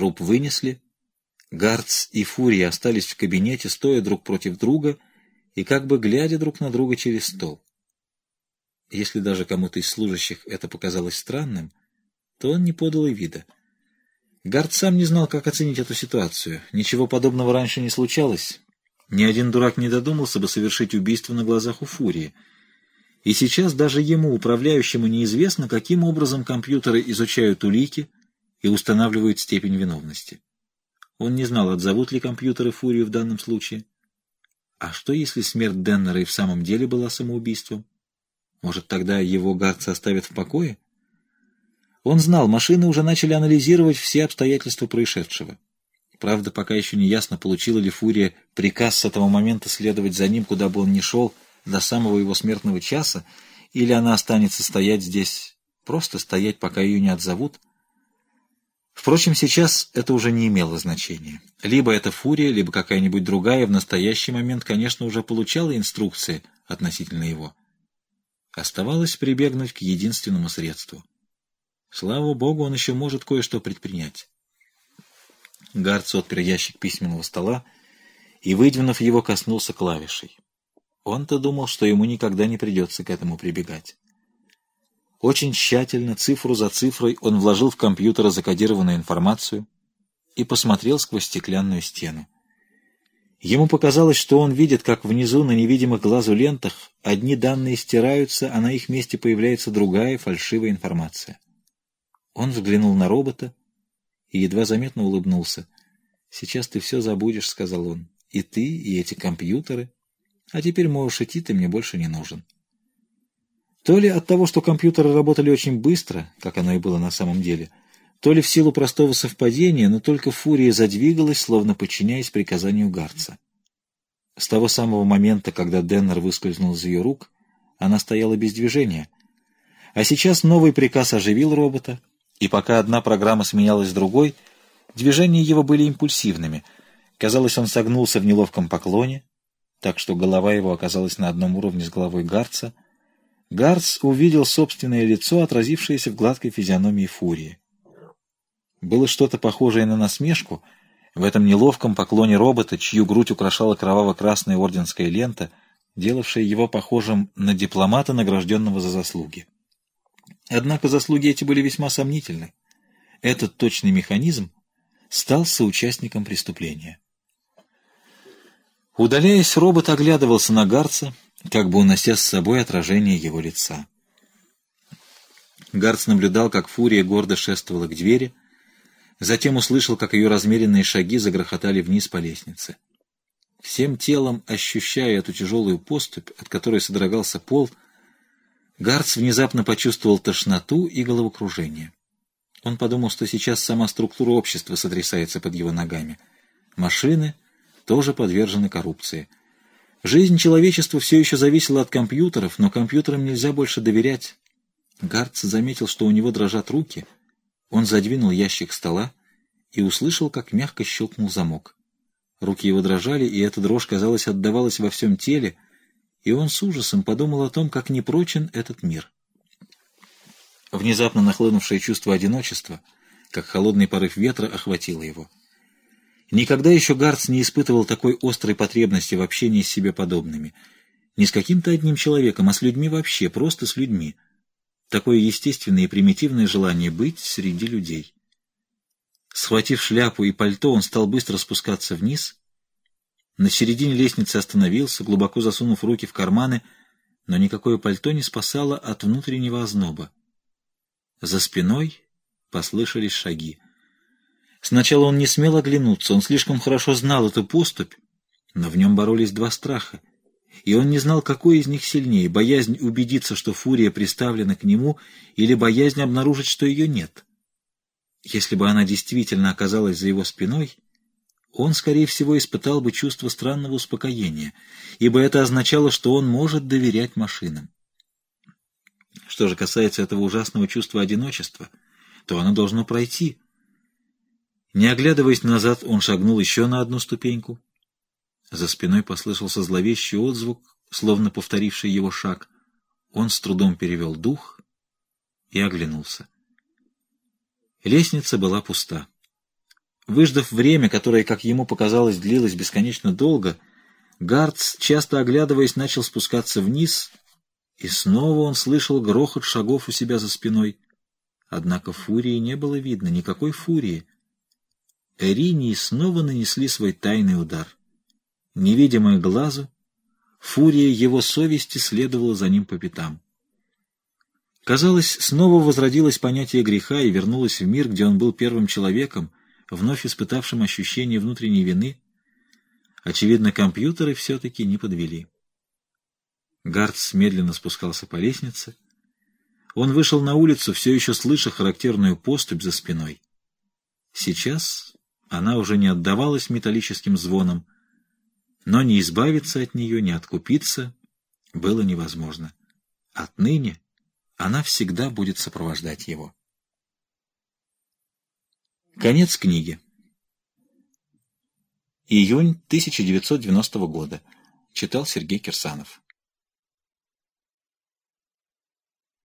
Труп вынесли. Гарц и Фурия остались в кабинете, стоя друг против друга и как бы глядя друг на друга через стол. Если даже кому-то из служащих это показалось странным, то он не подал и вида. Гард сам не знал, как оценить эту ситуацию. Ничего подобного раньше не случалось. Ни один дурак не додумался бы совершить убийство на глазах у Фурии. И сейчас даже ему, управляющему, неизвестно, каким образом компьютеры изучают улики и устанавливают степень виновности. Он не знал, отзовут ли компьютеры Фурию в данном случае. А что, если смерть Деннера и в самом деле была самоубийством? Может, тогда его Гарца оставят в покое? Он знал, машины уже начали анализировать все обстоятельства происшедшего. Правда, пока еще не ясно, получила ли Фурия приказ с этого момента следовать за ним, куда бы он ни шел, до самого его смертного часа, или она останется стоять здесь, просто стоять, пока ее не отзовут. Впрочем, сейчас это уже не имело значения. Либо эта Фурия, либо какая-нибудь другая в настоящий момент, конечно, уже получала инструкции относительно его. Оставалось прибегнуть к единственному средству — Слава богу, он еще может кое-что предпринять. Гарц отпер ящик письменного стола и, выдвинув его, коснулся клавишей. Он-то думал, что ему никогда не придется к этому прибегать. Очень тщательно, цифру за цифрой, он вложил в компьютер закодированную информацию и посмотрел сквозь стеклянную стену. Ему показалось, что он видит, как внизу на невидимых глазу лентах одни данные стираются, а на их месте появляется другая фальшивая информация. Он взглянул на робота и едва заметно улыбнулся. «Сейчас ты все забудешь», — сказал он. «И ты, и эти компьютеры. А теперь можешь идти, ты мне больше не нужен». То ли от того, что компьютеры работали очень быстро, как оно и было на самом деле, то ли в силу простого совпадения, но только фурия задвигалась, словно подчиняясь приказанию Гарца. С того самого момента, когда Деннер выскользнул из ее рук, она стояла без движения. А сейчас новый приказ оживил робота, и пока одна программа сменялась другой, движения его были импульсивными. Казалось, он согнулся в неловком поклоне, так что голова его оказалась на одном уровне с головой Гарца. Гарц увидел собственное лицо, отразившееся в гладкой физиономии фурии. Было что-то похожее на насмешку в этом неловком поклоне робота, чью грудь украшала кроваво-красная орденская лента, делавшая его похожим на дипломата, награжденного за заслуги. Однако заслуги эти были весьма сомнительны. Этот точный механизм стал соучастником преступления. Удаляясь, робот оглядывался на Гарца, как бы унося с собой отражение его лица. Гарц наблюдал, как Фурия гордо шествовала к двери, затем услышал, как ее размеренные шаги загрохотали вниз по лестнице. Всем телом, ощущая эту тяжелую поступь, от которой содрогался пол, Гарц внезапно почувствовал тошноту и головокружение. Он подумал, что сейчас сама структура общества сотрясается под его ногами. Машины тоже подвержены коррупции. Жизнь человечества все еще зависела от компьютеров, но компьютерам нельзя больше доверять. Гарц заметил, что у него дрожат руки. Он задвинул ящик стола и услышал, как мягко щелкнул замок. Руки его дрожали, и эта дрожь, казалось, отдавалась во всем теле — и он с ужасом подумал о том, как непрочен этот мир. Внезапно нахлынувшее чувство одиночества, как холодный порыв ветра, охватило его. Никогда еще Гарц не испытывал такой острой потребности в общении с себе подобными. Не с каким-то одним человеком, а с людьми вообще, просто с людьми. Такое естественное и примитивное желание быть среди людей. Схватив шляпу и пальто, он стал быстро спускаться вниз — на середине лестницы остановился, глубоко засунув руки в карманы, но никакое пальто не спасало от внутреннего озноба. За спиной послышались шаги. Сначала он не смел оглянуться, он слишком хорошо знал эту поступь, но в нем боролись два страха, и он не знал, какой из них сильнее — боязнь убедиться, что фурия приставлена к нему, или боязнь обнаружить, что ее нет. Если бы она действительно оказалась за его спиной — он, скорее всего, испытал бы чувство странного успокоения, ибо это означало, что он может доверять машинам. Что же касается этого ужасного чувства одиночества, то оно должно пройти. Не оглядываясь назад, он шагнул еще на одну ступеньку. За спиной послышался зловещий отзвук, словно повторивший его шаг. Он с трудом перевел дух и оглянулся. Лестница была пуста. Выждав время, которое, как ему показалось, длилось бесконечно долго, Гардс, часто оглядываясь, начал спускаться вниз, и снова он слышал грохот шагов у себя за спиной. Однако фурии не было видно, никакой фурии. Эринии снова нанесли свой тайный удар. Невидимая глазу, фурия его совести следовала за ним по пятам. Казалось, снова возродилось понятие греха и вернулось в мир, где он был первым человеком, вновь испытавшим ощущение внутренней вины. Очевидно, компьютеры все-таки не подвели. Гардс медленно спускался по лестнице. Он вышел на улицу, все еще слыша характерную поступь за спиной. Сейчас она уже не отдавалась металлическим звоном, но не избавиться от нее, не откупиться было невозможно. Отныне она всегда будет сопровождать его. Конец книги. Июнь 1990 года. Читал Сергей Кирсанов.